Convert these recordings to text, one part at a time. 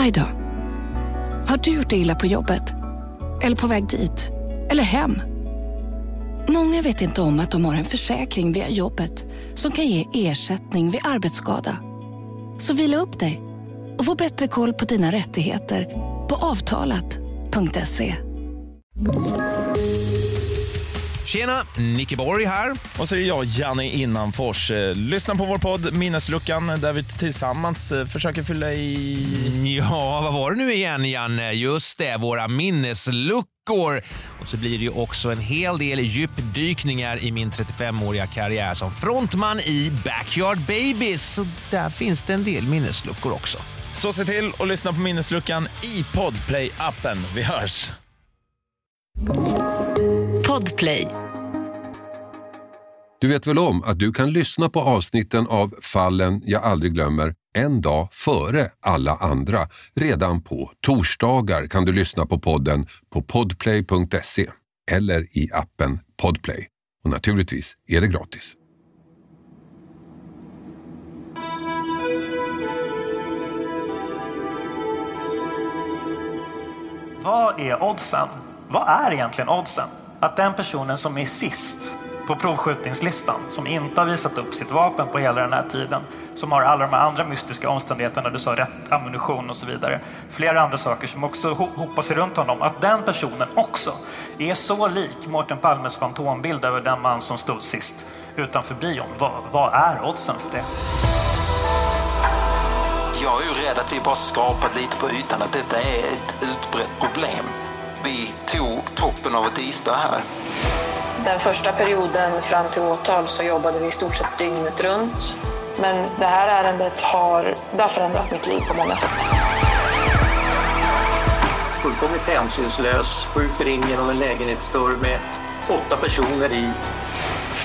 Aj då. Har du gjort dig illa på jobbet? Eller på väg dit? Eller hem? Många vet inte om att de har en försäkring via jobbet som kan ge ersättning vid arbetsskada. Så vila upp dig och få bättre koll på dina rättigheter på avtalat.se. Tjena, Nicke Borg här. Och så är det jag, Janne Innanfors. Eh, Lyssna på vår podd Minnesluckan där vi tillsammans eh, försöker fylla i... Ja, vad var det nu igen, Janne? Just det, våra minnesluckor. Och så blir det ju också en hel del djupdykningar i min 35-åriga karriär som frontman i Backyard Babies. Så där finns det en del minnesluckor också. Så se till att lyssna på Minnesluckan i Podplay-appen. Vi hörs! Podplay. Du vet väl om att du kan lyssna på avsnitten av Fallen jag aldrig glömmer en dag före alla andra. Redan på torsdagar kan du lyssna på podden på podplay.se eller i appen Podplay. Och naturligtvis är det gratis. Vad är oddsen? Vad är egentligen oddsen? Att den personen som är sist på provskjutningslistan, som inte har visat upp sitt vapen på hela den här tiden, som har alla de här andra mystiska omständigheterna, du sa rätt ammunition och så vidare, flera andra saker som också hopar sig runt honom, att den personen också är så lik Mårten Palmes fantombild över den man som stod sist utanför bion. Vad, vad är oddsen för det? Jag är ju rädd att vi bara skrapat lite på ytan, att detta är ett utbrett problem. Vi tog toppen av ett isberg här. Den första perioden fram till åtal så jobbade vi i stort sett dygnet runt. Men det här ärendet har, det har förändrat mitt liv på många sätt. fullkomligt hänsynslös, skjuter in genom en lägenhetsdörr med åtta personer i.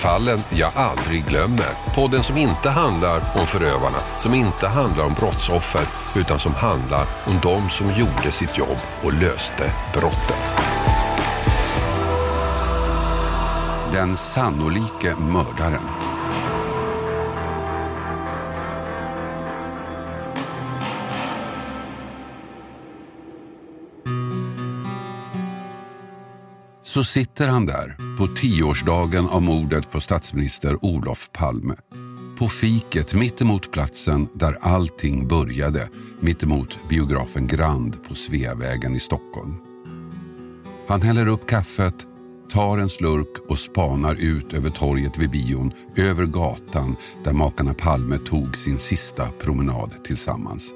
Fallen jag aldrig glömmer. Podden som inte handlar om förövarna, som inte handlar om brottsoffer, utan som handlar om de som gjorde sitt jobb och löste brotten. Den sannolike mördaren. Så sitter han där på tioårsdagen av mordet på statsminister Olof Palme. På fiket mittemot platsen där allting började, mittemot biografen Grand på Sveavägen i Stockholm. Han häller upp kaffet, tar en slurk och spanar ut över torget vid bion, över gatan där makarna Palme tog sin sista promenad tillsammans.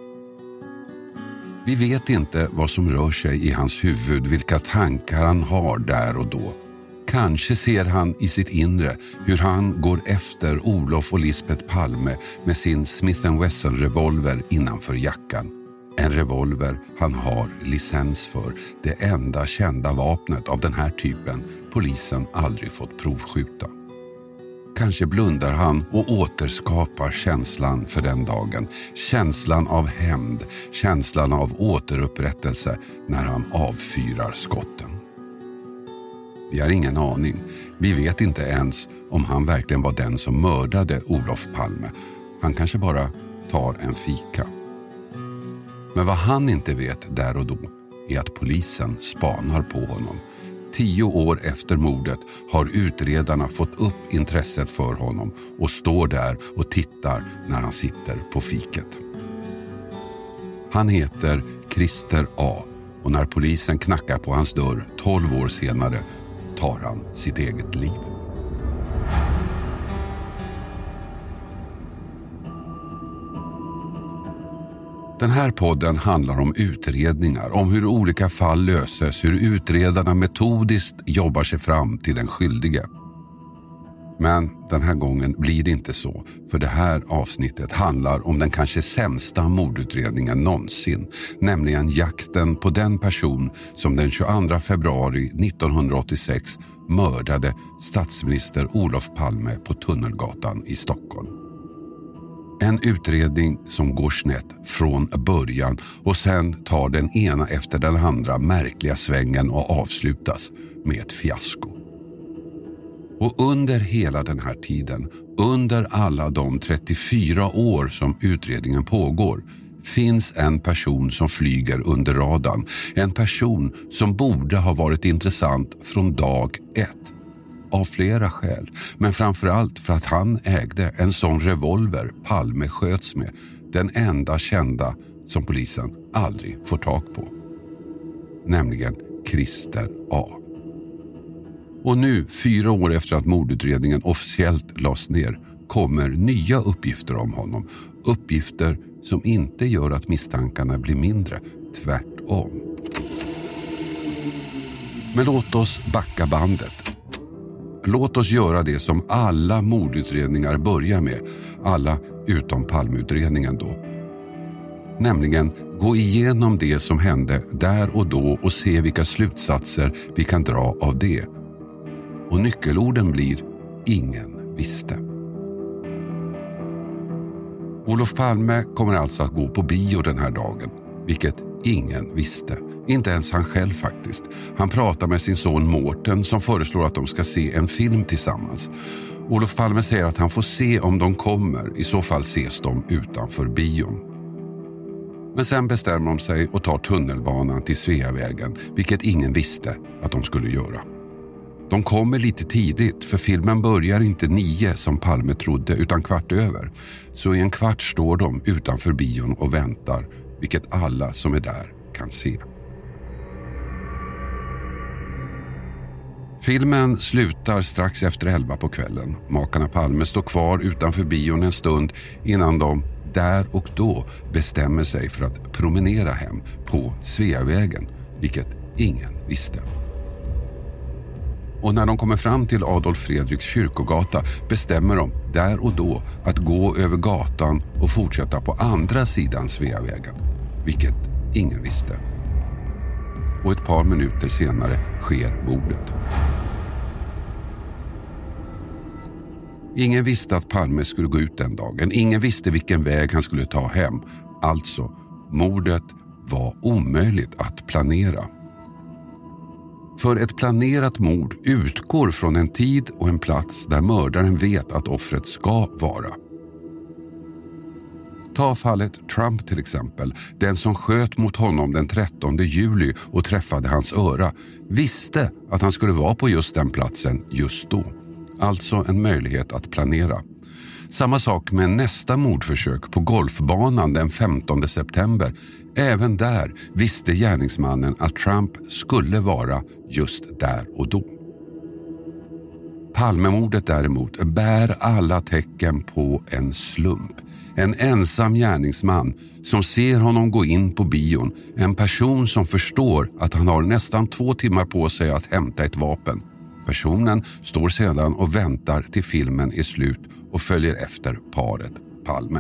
Vi vet inte vad som rör sig i hans huvud, vilka tankar han har där och då. Kanske ser han i sitt inre hur han går efter Olof och Lisbeth Palme med sin Smith Wesson-revolver innanför jackan. En revolver han har licens för, det enda kända vapnet av den här typen polisen aldrig fått provskjuta. Kanske blundar han och återskapar känslan för den dagen. Känslan av hämnd, känslan av återupprättelse när han avfyrar skotten. Vi har ingen aning. Vi vet inte ens om han verkligen var den som mördade Olof Palme. Han kanske bara tar en fika. Men vad han inte vet där och då är att polisen spanar på honom. Tio år efter mordet har utredarna fått upp intresset för honom och står där och tittar när han sitter på fiket. Han heter Christer A och när polisen knackar på hans dörr tolv år senare tar han sitt eget liv. Den här podden handlar om utredningar, om hur olika fall löses, hur utredarna metodiskt jobbar sig fram till den skyldige. Men den här gången blir det inte så, för det här avsnittet handlar om den kanske sämsta mordutredningen någonsin, nämligen jakten på den person som den 22 februari 1986 mördade statsminister Olof Palme på Tunnelgatan i Stockholm. En utredning som går snett från början och sen tar den ena efter den andra märkliga svängen och avslutas med ett fiasko. Och under hela den här tiden, under alla de 34 år som utredningen pågår, finns en person som flyger under radarn. En person som borde ha varit intressant från dag ett. Av flera skäl, men framför allt för att han ägde en sån revolver Palme sköts med. Den enda kända som polisen aldrig får tag på. Nämligen Christer A. Och nu, fyra år efter att mordutredningen officiellt lades ner, kommer nya uppgifter om honom. Uppgifter som inte gör att misstankarna blir mindre, tvärtom. Men låt oss backa bandet. Låt oss göra det som alla mordutredningar börjar med. Alla utom Palmeutredningen då. Nämligen gå igenom det som hände där och då och se vilka slutsatser vi kan dra av det. Och nyckelorden blir ingen visste. Olof Palme kommer alltså att gå på bio den här dagen, vilket ingen visste. Inte ens han själv faktiskt. Han pratar med sin son Mårten som föreslår att de ska se en film tillsammans. Olof Palme säger att han får se om de kommer, i så fall ses de utanför bion. Men sen bestämmer de sig och tar tunnelbanan till Sveavägen, vilket ingen visste att de skulle göra. De kommer lite tidigt för filmen börjar inte nio som Palme trodde utan kvart över. Så i en kvart står de utanför bion och väntar, vilket alla som är där kan se. Filmen slutar strax efter elva på kvällen. Makarna Palme står kvar utanför bion en stund innan de där och då bestämmer sig för att promenera hem på Sveavägen, vilket ingen visste. Och när de kommer fram till Adolf Fredriks kyrkogata bestämmer de där och då att gå över gatan och fortsätta på andra sidan Sveavägen, vilket ingen visste. Och ett par minuter senare sker mordet. Ingen visste att Palme skulle gå ut den dagen. Ingen visste vilken väg han skulle ta hem. Alltså, mordet var omöjligt att planera. För ett planerat mord utgår från en tid och en plats där mördaren vet att offret ska vara. Ta fallet Trump till exempel. Den som sköt mot honom den 13 juli och träffade hans öra visste att han skulle vara på just den platsen just då. Alltså en möjlighet att planera. Samma sak med nästa mordförsök på golfbanan den 15 september. Även där visste gärningsmannen att Trump skulle vara just där och då. Palmemordet däremot bär alla tecken på en slump. En ensam gärningsman som ser honom gå in på bion. En person som förstår att han har nästan två timmar på sig att hämta ett vapen. Personen står sedan och väntar till filmen är slut och följer efter paret Palme.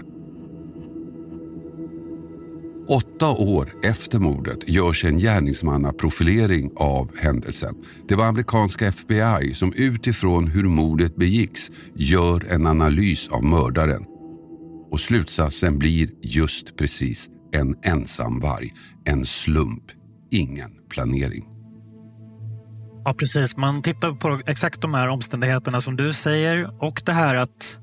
Åtta år efter mordet görs en gärningsmannaprofilering av händelsen. Det var amerikanska FBI som utifrån hur mordet begicks gör en analys av mördaren. Och slutsatsen blir just precis en ensam varg. En slump, ingen planering. Ja, precis. Man tittar på exakt de här omständigheterna som du säger och det här att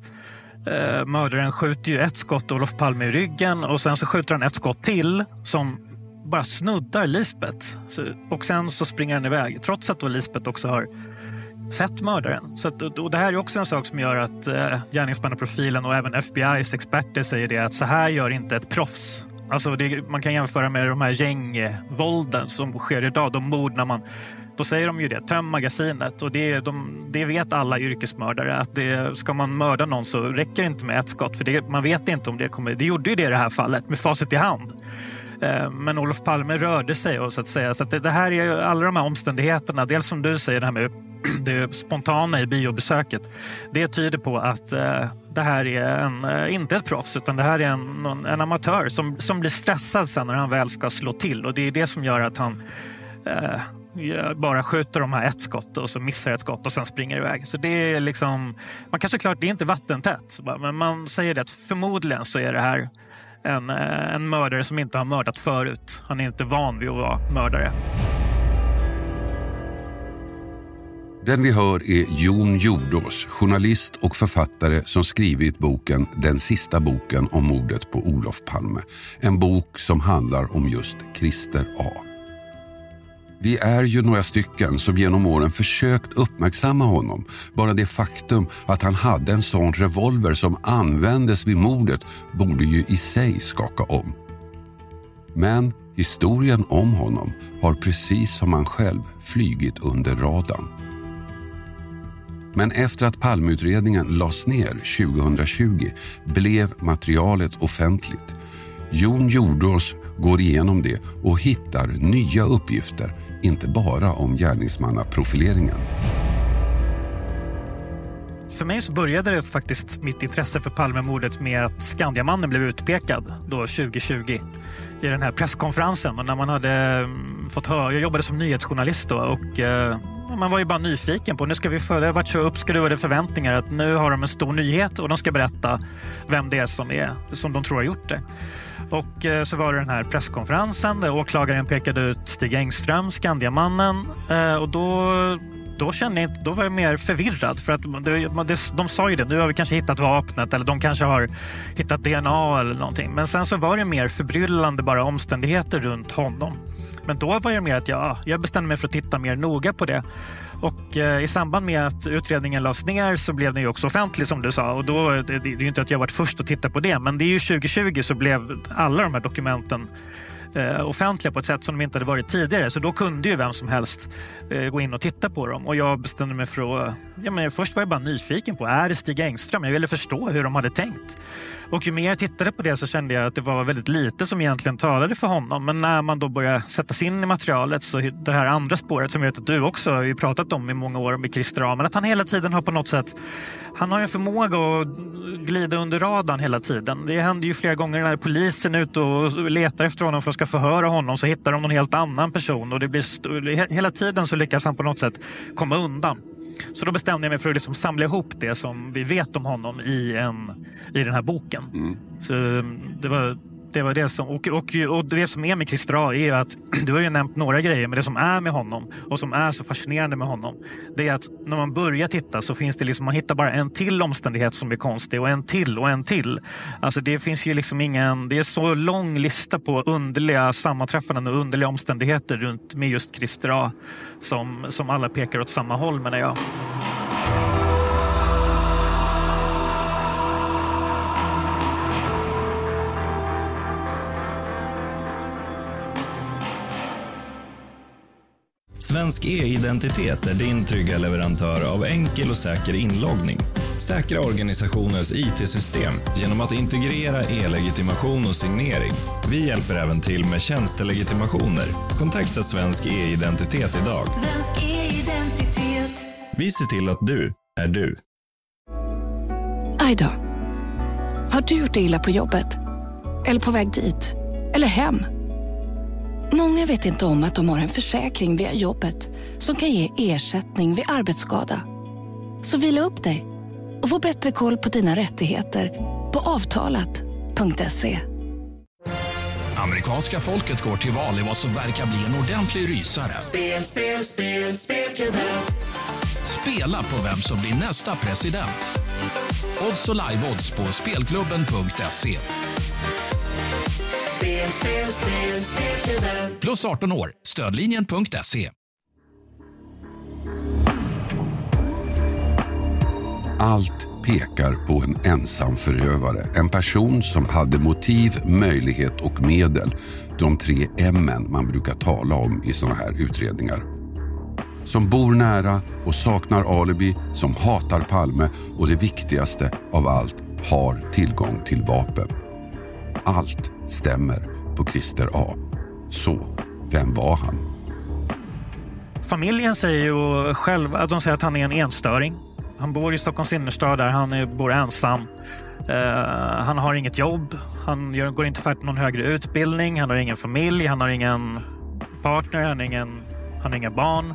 eh, mördaren skjuter ju ett skott Olof Palme i ryggen och sen så skjuter han ett skott till som bara snuddar Lisbeth. Så, och sen så springer han iväg trots att då Lisbeth också har sett mördaren. Så att, och det här är också en sak som gör att eh, gärningsmannaprofilen och även FBIs experter säger det att så här gör inte ett proffs. Alltså det, man kan jämföra med de här gängvålden som sker idag. De mord när man då säger de ju det, töm magasinet. Och det, de, det vet alla yrkesmördare att det, ska man mörda någon så räcker det inte med ett skott. För det, man vet inte om det kommer... Det gjorde ju det i det här fallet med facit i hand. Eh, men Olof Palme rörde sig och så att säga. Så att det, det, här är alla de här omständigheterna. Dels som du säger, det här med det spontana i biobesöket. Det tyder på att eh, det här är en, eh, inte ett proffs utan det här är en, en amatör som, som blir stressad sen när han väl ska slå till. Och det är det som gör att han bara skjuter de här ett skott och så missar ett skott och sen springer iväg. Så det är liksom, man kan såklart, det är inte vattentätt, men man säger det att förmodligen så är det här en, eh, en mördare som inte har mördat förut. Han är inte van vid att vara mördare. Den vi hör är Jon Jordås, journalist och författare som skrivit boken Den sista boken om mordet på Olof Palme. En bok som handlar om just Christer A. Vi är ju några stycken som genom åren försökt uppmärksamma honom. Bara det faktum att han hade en sån revolver som användes vid mordet borde ju i sig skaka om. Men historien om honom har precis som han själv flygit under radarn. Men efter att Palmeutredningen lades ner 2020 blev materialet offentligt. Jon Jordås går igenom det och hittar nya uppgifter, inte bara om gärningsmannaprofileringen. För mig så började det faktiskt mitt intresse för Palmemordet med att Skandiamannen blev utpekad då 2020 i den här presskonferensen. Och när man hade mm, fått höra, jag jobbade som nyhetsjournalist då och eh, man var ju bara nyfiken på, nu ska vi följa, det har varit så uppskruvade förväntningar att nu har de en stor nyhet och de ska berätta vem det är som, är, som de tror har gjort det. Och eh, så var det den här presskonferensen där åklagaren pekade ut Stig Engström, Skandiamannen. Eh, och då, då kände jag inte, då var jag mer förvirrad. För att det, de sa ju det, nu har vi kanske hittat vapnet eller de kanske har hittat DNA eller någonting. Men sen så var det mer förbryllande bara omständigheter runt honom. Men då var det mer att jag, jag bestämde mig för att titta mer noga på det. Och eh, i samband med att utredningen lades ner så blev den ju också offentlig som du sa. Och då, det, det är ju inte att jag varit först att titta på det, men det är ju 2020 så blev alla de här dokumenten eh, offentliga på ett sätt som de inte hade varit tidigare. Så då kunde ju vem som helst eh, gå in och titta på dem. Och jag bestämde mig för att... Ja, men först var jag bara nyfiken på, är det Stig Engström? Jag ville förstå hur de hade tänkt. Och ju mer jag tittade på det så kände jag att det var väldigt lite som egentligen talade för honom. Men när man då börjar sätta sig in i materialet så det här andra spåret som jag vet att du också har ju pratat om i många år med Christer A. Men att han hela tiden har på något sätt, han har en förmåga att glida under radarn hela tiden. Det händer ju flera gånger när polisen är ute och letar efter honom för att ska förhöra honom så hittar de någon helt annan person och det blir hela tiden så lyckas han på något sätt komma undan. Så då bestämde jag mig för att liksom samla ihop det som vi vet om honom i, en, i den här boken. Mm. Så mm, det var det var det som, och, och, och det som är med Christer A är att, du har ju nämnt några grejer, men det som är med honom och som är så fascinerande med honom, det är att när man börjar titta så finns det liksom, man hittar bara en till omständighet som är konstig och en till och en till. Alltså det finns ju liksom ingen, det är så lång lista på underliga sammanträffanden och underliga omständigheter runt med just Christer A som, som alla pekar åt samma håll menar jag. Svensk e-identitet är din trygga leverantör av enkel och säker inloggning. Säkra organisationens IT-system genom att integrera e-legitimation och signering. Vi hjälper även till med tjänstelegitimationer. Kontakta Svensk e-identitet idag. Svensk e-identitet. Vi ser till att du är du. Aj då. Har du gjort dig illa på jobbet? Eller på väg dit? Eller hem? Många vet inte om att de har en försäkring via jobbet som kan ge ersättning vid arbetsskada. Så vila upp dig och få bättre koll på dina rättigheter på avtalat.se. Amerikanska folket går till val i vad som verkar bli en ordentlig rysare. Spel, spel, spel, spelklubben. Spela på vem som blir nästa president. Odds och live-odds på spelklubben.se. Spel, spel, spel, spelklubben. Plus 18 år. Stödlinjen.se. Allt pekar på en ensam förövare. En person som hade motiv, möjlighet och medel. De tre M man brukar tala om i såna här utredningar. Som bor nära och saknar alibi, som hatar Palme och det viktigaste av allt, har tillgång till vapen. Allt stämmer på Christer A. Så, vem var han? Familjen säger ju själv att de säger att han är en enstöring. Han bor i Stockholms innerstad där han är, bor ensam. Uh, han har inget jobb. Han gör, går inte färdigt någon högre utbildning. Han har ingen familj. Han har ingen partner. Han har, ingen, han har inga barn.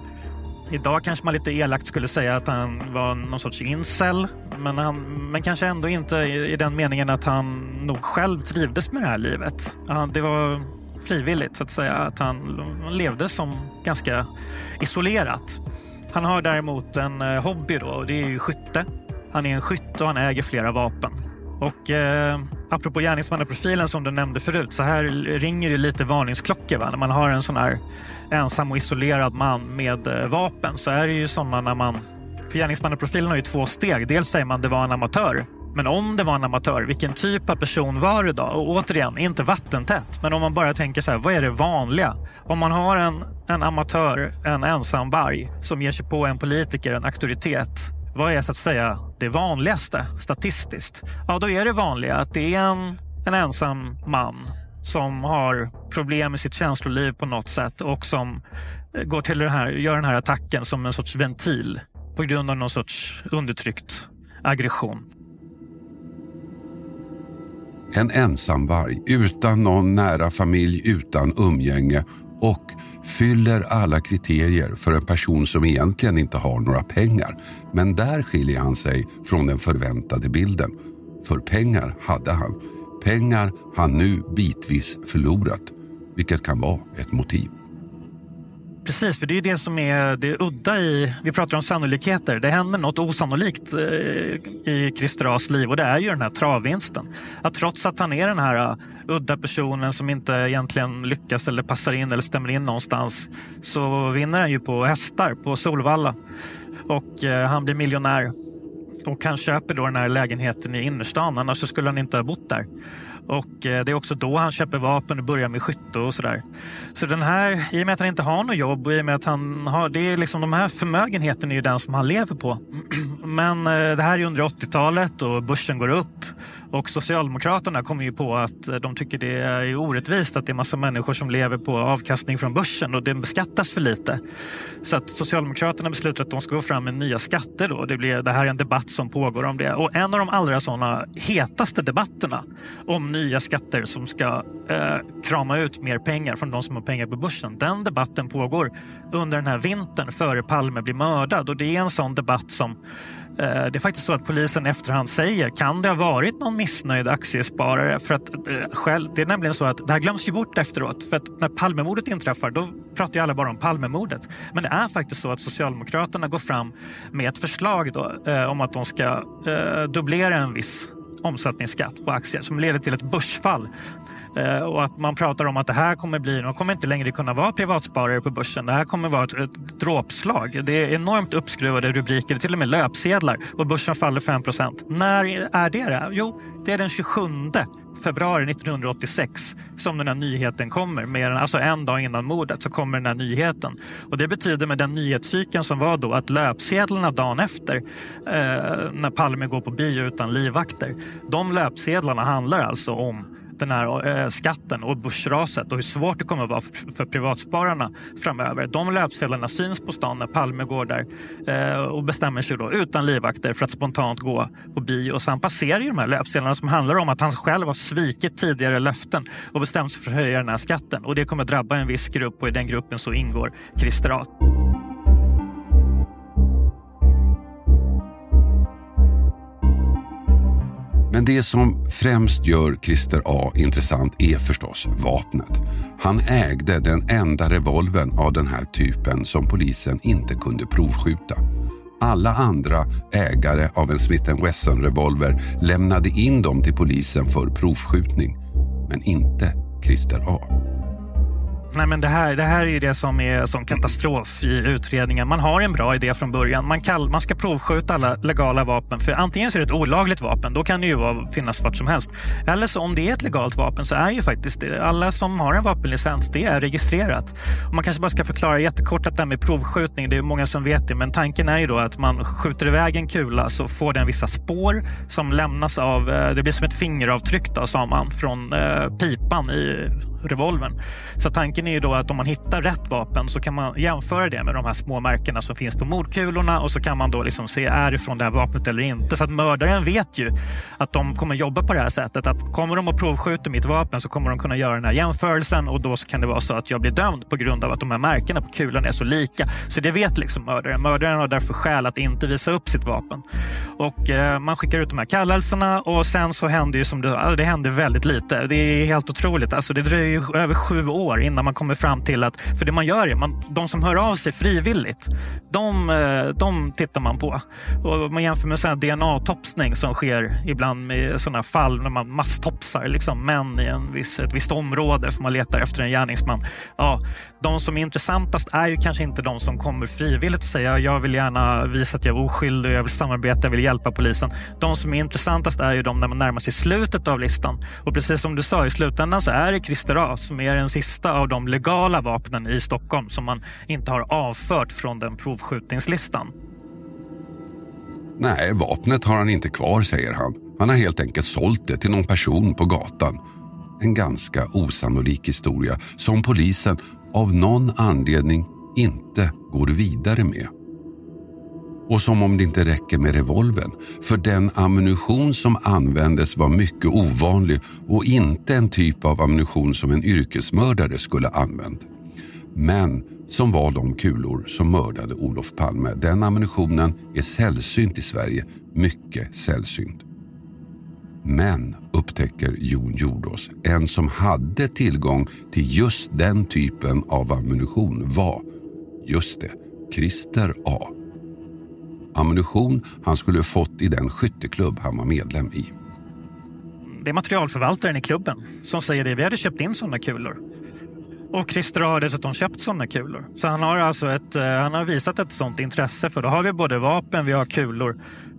Idag kanske man lite elakt skulle säga att han var någon sorts incel. Men, han, men kanske ändå inte i, i den meningen att han nog själv trivdes med det här livet. Han, det var frivilligt så att säga. Att han levde som ganska isolerat. Han har däremot en eh, hobby då och det är ju skytte. Han är en skytt och han äger flera vapen. Och eh, apropå gärningsmannaprofilen som du nämnde förut, så här ringer det lite varningsklockor. Va? När man har en sån här ensam och isolerad man med eh, vapen så är det ju sådana när man... För gärningsmannaprofilen har ju två steg. Dels säger man det var en amatör. Men om det var en amatör, vilken typ av person var det då? Och återigen, inte vattentätt. Men om man bara tänker så här, vad är det vanliga? Om man har en, en amatör, en ensam varg som ger sig på en politiker, en auktoritet vad är så att säga det vanligaste statistiskt? Ja, då är det vanliga att det är en, en ensam man som har problem med sitt känsloliv på något sätt och som går till den här, gör den här attacken som en sorts ventil på grund av någon sorts undertryckt aggression. En ensamvarg utan någon nära familj, utan umgänge och fyller alla kriterier för en person som egentligen inte har några pengar. Men där skiljer han sig från den förväntade bilden. För pengar hade han. Pengar han nu bitvis förlorat, vilket kan vara ett motiv. Precis, för det är det som är det udda i... Vi pratar om sannolikheter. Det händer något osannolikt eh, i Christer As liv och det är ju den här travvinsten. Att trots att han är den här eh, udda personen som inte egentligen lyckas eller passar in eller stämmer in någonstans så vinner han ju på hästar på Solvalla. Och eh, han blir miljonär. Och han köper då den här lägenheten i innerstan, annars skulle han inte ha bott där. Och eh, det är också då han köper vapen och börjar med skytte och sådär. Så den här, i och med att han inte har något jobb och i och med att han har, det är liksom de här förmögenheten är ju den som han lever på. Men eh, det här är under 80-talet och börsen går upp och Socialdemokraterna kommer ju på att eh, de tycker det är orättvist att det är massa människor som lever på avkastning från börsen och det beskattas för lite. Så att Socialdemokraterna beslutar att de ska gå fram med nya skatter. Då. Det, blir, det här är en debatt som pågår om det. Och en av de allra såna hetaste debatterna om nya skatter som ska eh, krama ut mer pengar från de som har pengar på börsen. Den debatten pågår under den här vintern före Palme blir mördad och det är en sån debatt som Eh, det är faktiskt så att polisen efterhand säger, kan det ha varit någon missnöjd aktiesparare? För att, eh, själv, det är nämligen så att det här glöms ju bort efteråt. För att när Palmemordet inträffar, då pratar ju alla bara om Palmemordet. Men det är faktiskt så att Socialdemokraterna går fram med ett förslag då, eh, om att de ska eh, dubblera en viss omsättningsskatt på aktier som leder till ett börsfall. Eh, och att man pratar om att det här kommer bli, de kommer inte längre kunna vara privatsparare på börsen. Det här kommer vara ett, ett dråpslag. Det är enormt uppskruvade rubriker, till och med löpsedlar och börsen faller 5% När är det? det? Jo, det är den 27 februari 1986 som den här nyheten kommer. Med, alltså en dag innan mordet så kommer den här nyheten. Och Det betyder med den nyhetscykeln som var då att löpsedlarna dagen efter eh, när Palme går på bio utan livvakter. De löpsedlarna handlar alltså om den här eh, skatten och börsraset och hur svårt det kommer att vara för, privatspararna framöver. De löpsedlarna syns på stan när Palme går där eh, och bestämmer sig då utan livvakter för att spontant gå på bio. Och sen passerar ju de här löpsedlarna som handlar om att han själv har svikit tidigare löften och bestämt sig för att höja den här skatten. Och det kommer att drabba en viss grupp och i den gruppen så ingår Christer Men det som främst gör Christer A intressant är förstås vapnet. Han ägde den enda revolven av den här typen som polisen inte kunde provskjuta. Alla andra ägare av en Smith Wesson revolver lämnade in dem till polisen för provskjutning. Men inte Christer A. Nej, men det, här, det här är ju det som är som katastrof i utredningen. Man har en bra idé från början. Man, kall, man ska provskjuta alla legala vapen. För Antingen så är det ett olagligt vapen, då kan det ju finnas vart som helst. Eller så om det är ett legalt vapen så är ju faktiskt det, alla som har en vapenlicens, det är registrerat. Och man kanske bara ska förklara jättekort att det här med provskjutning, det är många som vet det. Men tanken är ju då att man skjuter iväg en kula så får den vissa spår som lämnas av, eh, det blir som ett fingeravtryck då, sa man, från eh, pipan i revolvern. Så tanken är ju då att om man hittar rätt vapen så kan man jämföra det med de här små märkena som finns på mordkulorna och så kan man då liksom se är det från det här vapnet eller inte. Så att mördaren vet ju att de kommer jobba på det här sättet. Att kommer de att provskjuta mitt vapen så kommer de kunna göra den här jämförelsen och då kan det vara så att jag blir dömd på grund av att de här märkena på kulan är så lika. Så det vet liksom mördaren. Mördaren har därför skäl att inte visa upp sitt vapen. Och eh, man skickar ut de här kallelserna och sen så händer ju som det, det händer väldigt lite. Det är helt otroligt. Alltså det dröjer ju över sju år innan man man kommer fram till att, för det man gör är, man, de som hör av sig frivilligt, de, eh, de tittar man på. Och man jämför med DNA-topsning som sker ibland med sådana fall när man masstopsar liksom, män i en viss, ett visst område för man letar efter en gärningsman. Ja, de som är intressantast är ju kanske inte de som kommer frivilligt och säger jag vill gärna visa att jag är oskyldig, jag vill samarbeta, jag vill hjälpa polisen. De som är intressantast är ju de när man närmar sig slutet av listan. Och precis som du sa, i slutändan så är det Christer A som är den sista av de legala vapnen i Stockholm som man inte har avfört från den provskjutningslistan. Nej, vapnet har han inte kvar, säger han. Han har helt enkelt sålt det till någon person på gatan. En ganska osannolik historia som polisen av någon anledning inte går vidare med. Och som om det inte räcker med revolven, för den ammunition som användes var mycket ovanlig och inte en typ av ammunition som en yrkesmördare skulle använt. Men som var de kulor som mördade Olof Palme. Den ammunitionen är sällsynt i Sverige, mycket sällsynt. Men, upptäcker Jon Jordås, en som hade tillgång till just den typen av ammunition var, just det, Christer A. Ammunition han skulle fått i den skytteklubb han var medlem i. Det är materialförvaltaren i klubben som säger det. Vi hade köpt in sådana kulor. Och Christer har dessutom köpt sådana kulor. Så han har alltså ett, eh, han har visat ett sådant intresse för då har vi både vapen, vi har kulor.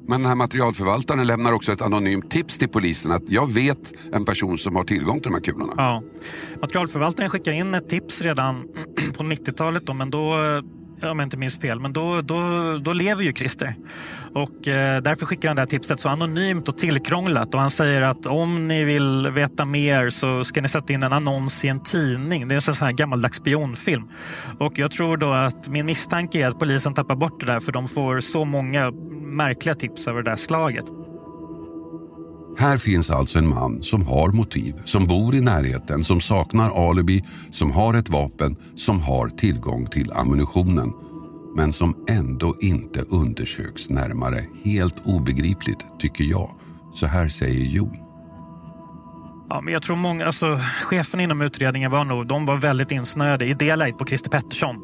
Men den här materialförvaltaren lämnar också ett anonymt tips till polisen att jag vet en person som har tillgång till de här kulorna. Ja. Materialförvaltaren skickar in ett tips redan på 90-talet då, men då om jag inte minns fel, men då, då, då lever ju Christer. Och eh, därför skickar han det här tipset så anonymt och tillkrånglat. Och han säger att om ni vill veta mer så ska ni sätta in en annons i en tidning. Det är en sån här gammaldags spionfilm. Och jag tror då att min misstanke är att polisen tappar bort det där för de får så många märkliga tips av det där slaget. Här finns alltså en man som har motiv, som bor i närheten, som saknar alibi, som har ett vapen, som har tillgång till ammunitionen. Men som ändå inte undersöks närmare. Helt obegripligt, tycker jag. Så här säger Jon. Ja, men jag tror många, alltså, chefen inom utredningen var nog, de var väldigt insnöade i det läget på Christer Pettersson.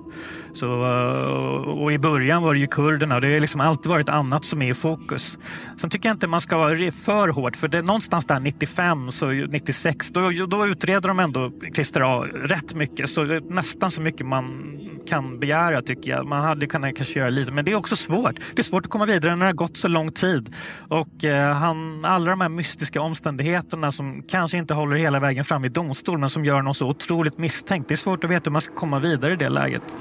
Så, eh, och i början var det ju kurderna. Det har liksom alltid varit annat som är i fokus. Sen tycker jag inte man ska vara för hårt, för det är någonstans där 95, så 96, då, då utreder de ändå Christer A rätt mycket. Så nästan så mycket man kan begära tycker jag. Man hade kunnat kanske göra lite, men det är också svårt. Det är svårt att komma vidare när det har gått så lång tid. Och eh, han, alla de här mystiska omständigheterna som kanske inte håller hela vägen fram i domstol, men som gör någon så otroligt misstänkt. Det är svårt att veta hur man ska komma vidare i det läget.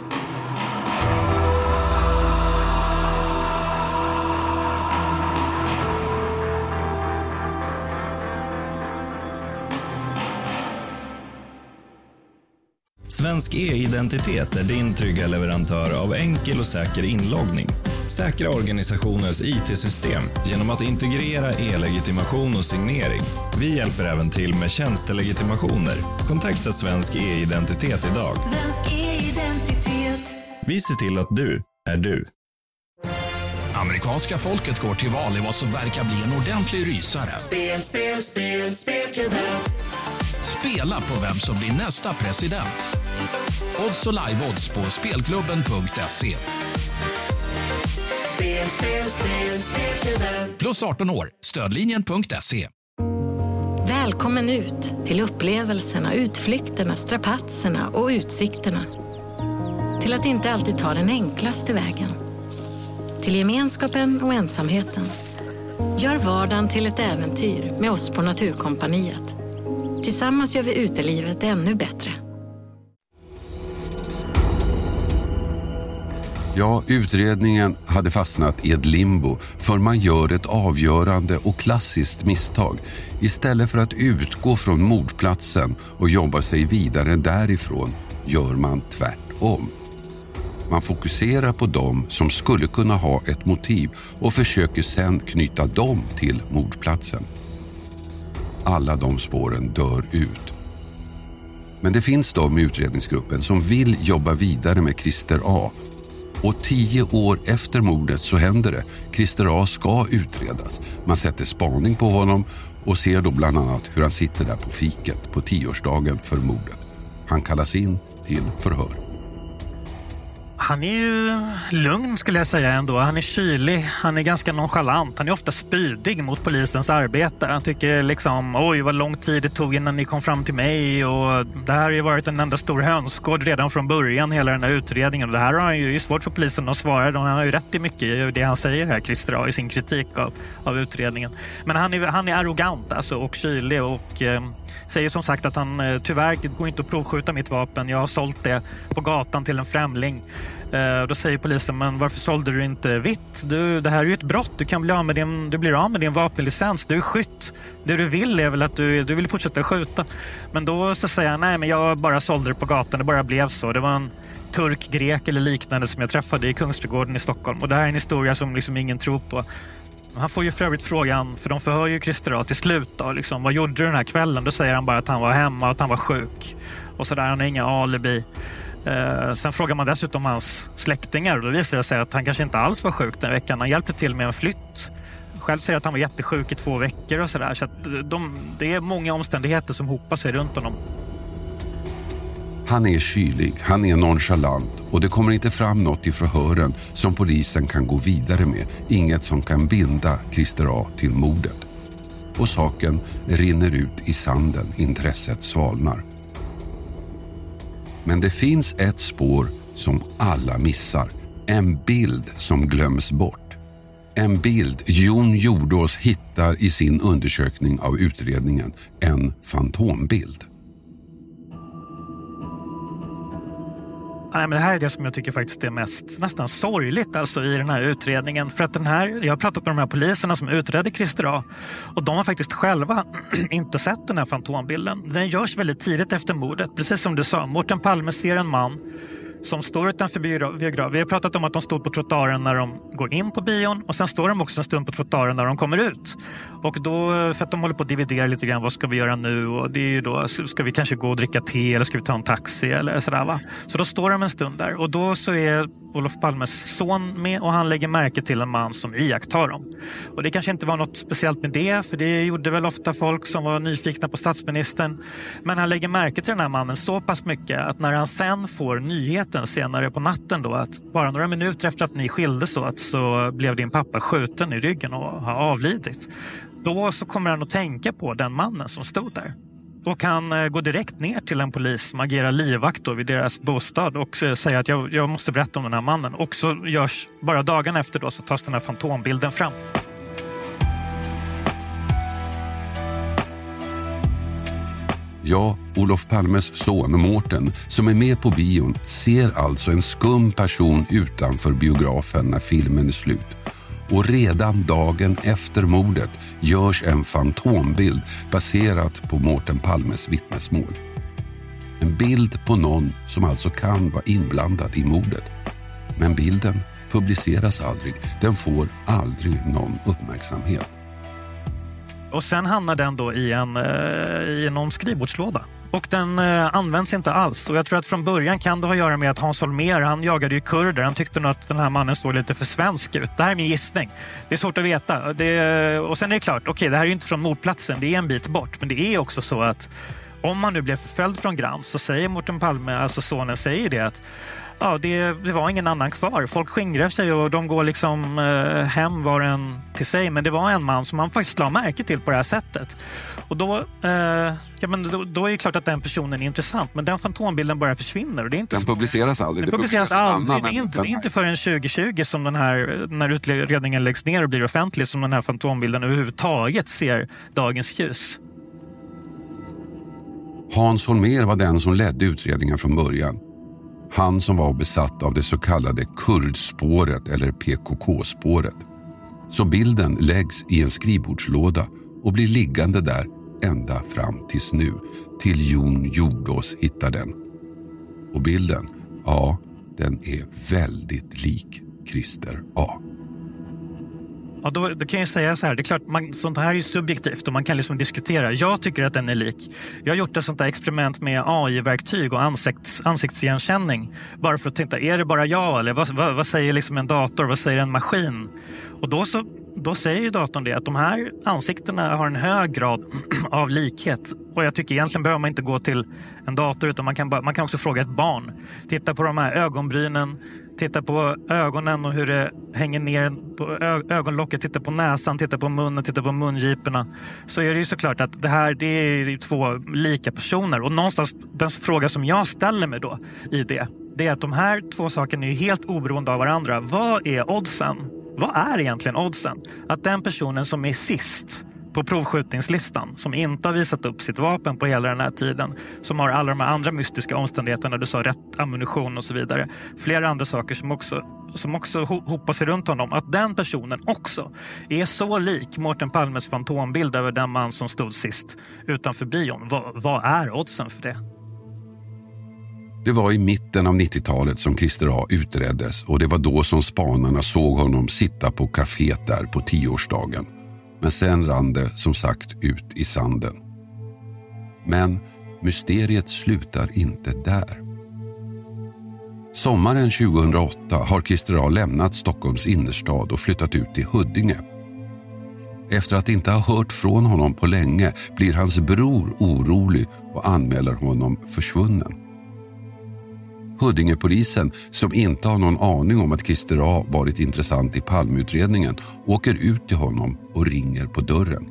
Svensk e-identitet är din trygga leverantör av enkel och säker inloggning. Säkra organisationens IT-system genom att integrera e-legitimation och signering. Vi hjälper även till med tjänstelegitimationer. Kontakta Svensk e-identitet idag. Svensk e-identitet. Vi ser till att du är du. Amerikanska folket går till val i vad som verkar bli en ordentlig rysare. Spel, spel, spel, spelklubben. Spela på vem som blir nästa president. Odds och live-odds på spelklubben.se. Spel, spel, spel, spelklubben. Plus 18 år. Stödlinjen.se. Välkommen ut till upplevelserna, utflykterna, strapatserna och utsikterna. Till att inte alltid ta den enklaste vägen. Till gemenskapen och ensamheten. Gör vardagen till ett äventyr med oss på Naturkompaniet. Tillsammans gör vi utelivet ännu bättre. Ja, utredningen hade fastnat i ett limbo för man gör ett avgörande och klassiskt misstag. Istället för att utgå från mordplatsen och jobba sig vidare därifrån gör man tvärtom. Man fokuserar på dem som skulle kunna ha ett motiv och försöker sen knyta dem till mordplatsen. Alla de spåren dör ut. Men det finns de i utredningsgruppen som vill jobba vidare med Christer A. Och tio år efter mordet så händer det. Christer A ska utredas. Man sätter spaning på honom och ser då bland annat hur han sitter där på fiket på tioårsdagen för mordet. Han kallas in till förhör. Han är ju lugn skulle jag säga ändå. Han är kylig, han är ganska nonchalant. Han är ofta spydig mot polisens arbete. Han tycker liksom, oj vad lång tid det tog innan ni kom fram till mig och det här har ju varit en enda stor hönsgård redan från början, hela den här utredningen. Och det här har han ju, ju svårt för polisen att svara. Han har ju rätt i mycket i det han säger här, Christer, i sin kritik av, av utredningen. Men han är, han är arrogant alltså och kylig och eh, säger som sagt att han eh, tyvärr det går inte att provskjuta mitt vapen. Jag har sålt det på gatan till en främling. Eh, då säger polisen, men varför sålde du inte vitt? Du, det här är ju ett brott. Du, kan bli av med din, du blir av med din vapenlicens. Du är skytt. Det du vill är väl att du, du vill fortsätta skjuta. Men då så säger han, nej men jag bara sålde det på gatan. Det bara blev så. Det var en turk, grek eller liknande som jag träffade i Kungsträdgården i Stockholm. Och det här är en historia som liksom ingen tror på. Han får ju för övrigt frågan, för de förhör ju Christer till slut. Då, liksom, vad gjorde du den här kvällen? Då säger han bara att han var hemma och att han var sjuk. Och sådär, han har inga alibi. Eh, sen frågar man dessutom hans släktingar och då visar det sig att han kanske inte alls var sjuk den veckan. Han hjälpte till med en flytt. Själv säger att han var jättesjuk i två veckor och sådär. Så, så eh, de, det är många omständigheter som hopar sig runt honom. Han är kylig, han är nonchalant och det kommer inte fram något i förhören som polisen kan gå vidare med. Inget som kan binda Christer A till mordet. Och saken rinner ut i sanden, intresset svalnar. Men det finns ett spår som alla missar. En bild som glöms bort. En bild Jon Jordås hittar i sin undersökning av utredningen. En fantombild. Nej, men det här är det som jag tycker faktiskt är mest nästan sorgligt alltså, i den här utredningen. För att den här, jag har pratat med de här poliserna som utredde Christer A och de har faktiskt själva inte sett den här fantombilden. Den görs väldigt tidigt efter mordet. Precis som du sa, Mårten Palme ser en man som står utanför biograf. Vi har pratat om att de stod på trottoaren när de går in på bion och sen står de också en stund på trottoaren när de kommer ut. Och då, för att de håller på att dividera lite grann, vad ska vi göra nu? Och det är ju då, ska vi kanske gå och dricka te eller ska vi ta en taxi eller sådär va? Så då står de en stund där och då så är Olof Palmes son med och han lägger märke till en man som iakttar dem. Och det kanske inte var något speciellt med det, för det gjorde väl ofta folk som var nyfikna på statsministern. Men han lägger märke till den här mannen så pass mycket att när han sen får nyheter nyheten senare på natten då att bara några minuter efter att ni skildes åt så blev din pappa skjuten i ryggen och har avlidit. Då så kommer han att tänka på den mannen som stod där och kan eh, gå direkt ner till en polis som agerar livvakt då vid deras bostad och eh, säga att jag, jag måste berätta om den här mannen. Och så görs, bara dagen efter då, så tas den här fantombilden fram. Ja, Olof Palmes son Mårten, som är med på bion, ser alltså en skum person utanför biografen när filmen är slut. Och redan dagen efter mordet görs en fantombild baserat på Mårten Palmes vittnesmål. En bild på någon som alltså kan vara inblandad i mordet. Men bilden publiceras aldrig. Den får aldrig någon uppmärksamhet. Och sen hamnar den då i en, eh, i någon skrivbordslåda. Och den eh, används inte alls. Och jag tror att från början kan det ha att göra med att Hans Holmér, han jagade ju kurder. Han tyckte nog att den här mannen såg lite för svensk ut. Det här är min gissning. Det är svårt att veta. Det, och sen är det klart, okej okay, det här är ju inte från mordplatsen. Det är en bit bort. Men det är också så att om man nu blev förföljd från Grans så säger Mårten Palme, alltså sonen, säger det att ja, det, det, var ingen annan kvar. Folk skingrar sig och de går liksom eh, hem var och en till sig. Men det var en man som man faktiskt la märke till på det här sättet. Och då, eh, ja, men då, då, är det klart att den personen är intressant. Men den fantombilden bara försvinner. Och det är inte den så, publiceras aldrig? Den publiceras, publiceras aldrig. inte, den inte förrän 2020 som den här, när utredningen läggs ner och blir offentlig som den här fantombilden överhuvudtaget ser dagens ljus. Hans Holmér var den som ledde utredningen från början. Han som var besatt av det så kallade kurdspåret eller PKK-spåret. Så bilden läggs i en skrivbordslåda och blir liggande där ända fram tills nu, till Jon Jordås hittar den. Och bilden, ja, den är väldigt lik Christer A. Ja, då, då, kan jag säga så här, det är klart, man, sånt här är ju subjektivt och man kan liksom diskutera. Jag tycker att den är lik. Jag har gjort ett sånt där experiment med AI-verktyg och ansikts, ansiktsigenkänning. Bara för att titta, är det bara jag eller vad, vad, vad säger liksom en dator, vad säger en maskin? Och då så då säger ju datorn det att de här ansiktena har en hög grad av likhet. Och jag tycker egentligen behöver man inte gå till en dator utan man kan, bara, man kan också fråga ett barn. Titta på de här ögonbrynen, titta på ögonen och hur det hänger ner på ögonlocket, titta på näsan, titta på munnen, titta på mungiporna. Så är det ju såklart att det här det är två lika personer. Och någonstans den fråga som jag ställer mig då i det, det är att de här två sakerna är helt oberoende av varandra. Vad är oddsen? Vad är egentligen oddsen? Att den personen som är sist på provskjutningslistan som inte har visat upp sitt vapen på hela den här tiden. Som har alla de här andra mystiska omständigheterna. Du sa rätt ammunition och så vidare. Flera andra saker som också, som också hopar sig runt honom. Att den personen också är så lik Mårten Palmes fantombild över den man som stod sist utanför bion. Vad, vad är oddsen för det? Det var i mitten av 90-talet som Christer A utreddes och det var då som spanarna såg honom sitta på kaféet där på tioårsdagen. Men sen rann det som sagt ut i sanden. Men mysteriet slutar inte där. Sommaren 2008 har Christer A lämnat Stockholms innerstad och flyttat ut till Huddinge. Efter att inte ha hört från honom på länge blir hans bror orolig och anmäler honom försvunnen. Huddingepolisen, som inte har någon aning om att Christer A varit intressant i Palmeutredningen, åker ut till honom och ringer på dörren.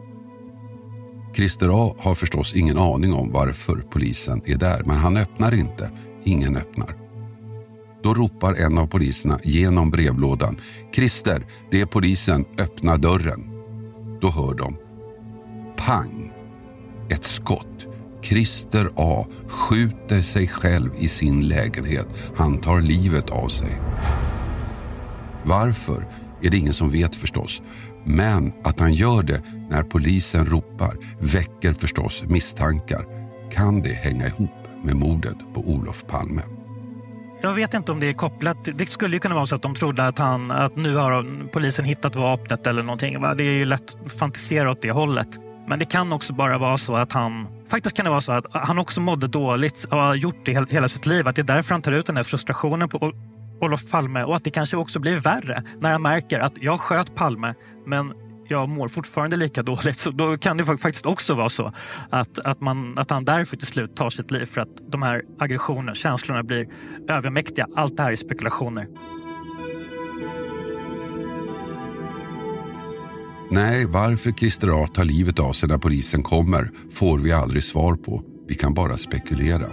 Christer A har förstås ingen aning om varför polisen är där, men han öppnar inte. Ingen öppnar. Då ropar en av poliserna genom brevlådan. Christer, det är polisen, öppna dörren. Då hör de. Pang! Ett skott Christer A skjuter sig själv i sin lägenhet. Han tar livet av sig. Varför är det ingen som vet förstås. Men att han gör det när polisen ropar väcker förstås misstankar. Kan det hänga ihop med mordet på Olof Palme? Jag vet inte om det är kopplat. Det skulle ju kunna vara så att de trodde att, han, att nu har polisen hittat vapnet eller någonting. Det är ju lätt att fantisera åt det hållet. Men det kan också bara vara så att han Faktiskt kan det vara så att han också mådde dåligt och har gjort det hela sitt liv. Att det är därför han tar ut den här frustrationen på Olof Palme och att det kanske också blir värre när han märker att jag sköt Palme men jag mår fortfarande lika dåligt. Så då kan det faktiskt också vara så att, att, man, att han därför till slut tar sitt liv för att de här aggressionerna, känslorna blir övermäktiga. Allt det här är spekulationer. Nej, varför Christer A tar livet av sig när polisen kommer får vi aldrig svar på. Vi kan bara spekulera.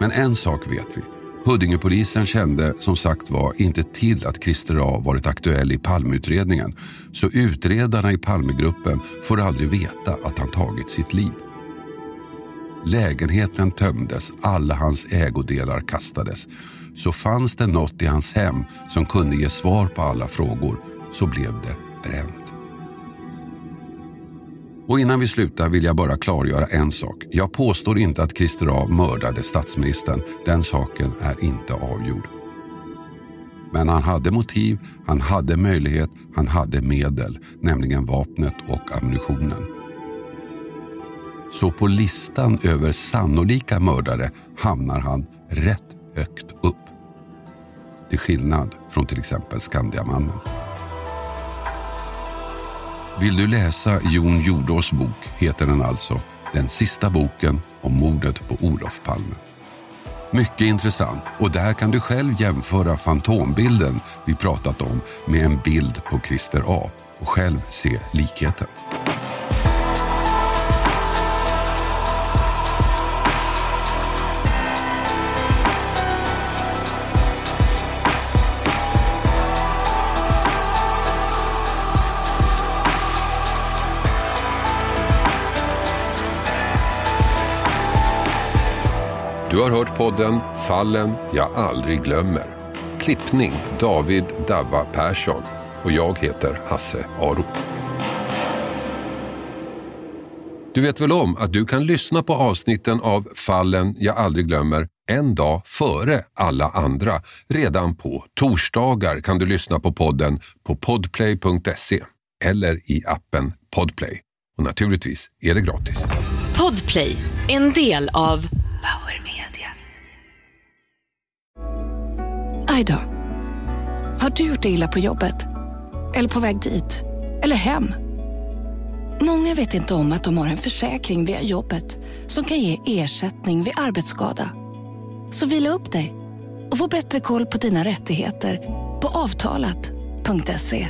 Men en sak vet vi. Huddingepolisen kände som sagt var inte till att Christer A varit aktuell i Palmeutredningen. Så utredarna i Palmegruppen får aldrig veta att han tagit sitt liv. Lägenheten tömdes, alla hans ägodelar kastades. Så fanns det något i hans hem som kunde ge svar på alla frågor så blev det bränt. Och innan vi slutar vill jag bara klargöra en sak. Jag påstår inte att Christer A mördade statsministern. Den saken är inte avgjord. Men han hade motiv, han hade möjlighet, han hade medel, nämligen vapnet och ammunitionen. Så på listan över sannolika mördare hamnar han rätt högt upp. Till skillnad från till exempel Skandiamannen. Vill du läsa Jon Jordås bok heter den alltså Den sista boken om mordet på Olof Palme. Mycket intressant och där kan du själv jämföra fantombilden vi pratat om med en bild på Christer A och själv se likheten. Har hört podden Fallen jag aldrig glömmer. Klippning David Davva Persson och jag heter Hasse Aro. Du vet väl om att du kan lyssna på avsnitten av Fallen jag aldrig glömmer en dag före alla andra. Redan på torsdagar kan du lyssna på podden på podplay.se eller i appen Podplay. Och naturligtvis är det gratis. Podplay, en del av Aj då. Har du gjort dig illa på jobbet? Eller på väg dit? eller hem. Många vet inte om att de har en försäkring via jobbet som kan ge ersättning vid arbetsskada. Så vila upp dig och få bättre koll på dina rättigheter på avtalat.se.